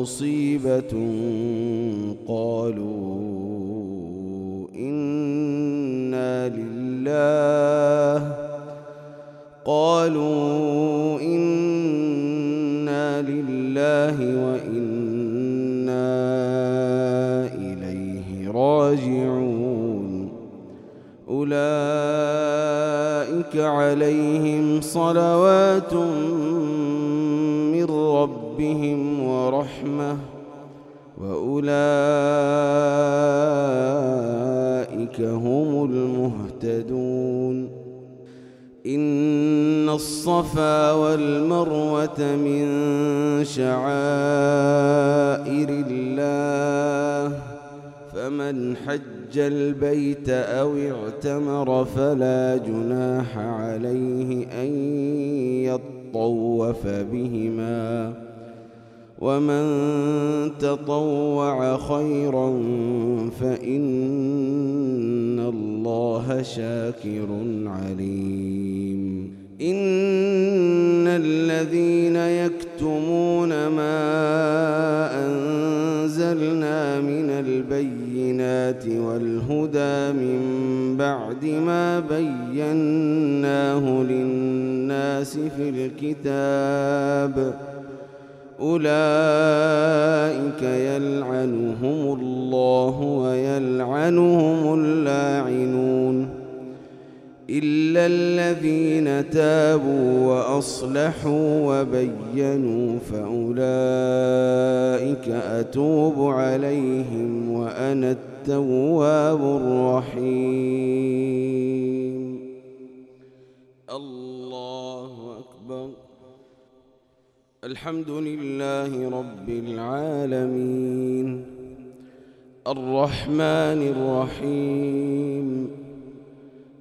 مصيبة قالوا إنا لله قالوا إنا لله وإنا إليه راجعون أولئك عليهم صلوات من ربهم ورحمة وأولئك هم المهتدون. إن الصفا والمروة من شعائر الله فمن حج البيت أو اعتمر فلا جناح عليه أن يطوف بهما ومن تطوع خيرا فإن الله شاكر عليم. إن الذين يكتمون ما أنزلنا من البينات والهدى من بعد ما بيناه للناس في الكتاب. أولئك يلعنهم الله ويلعنهم إلا الذين تابوا وأصلحوا وبينوا فأولئك أتوب عليهم وأنا التواب الرحيم. الله أكبر. الحمد لله رب العالمين. الرحمن الرحيم.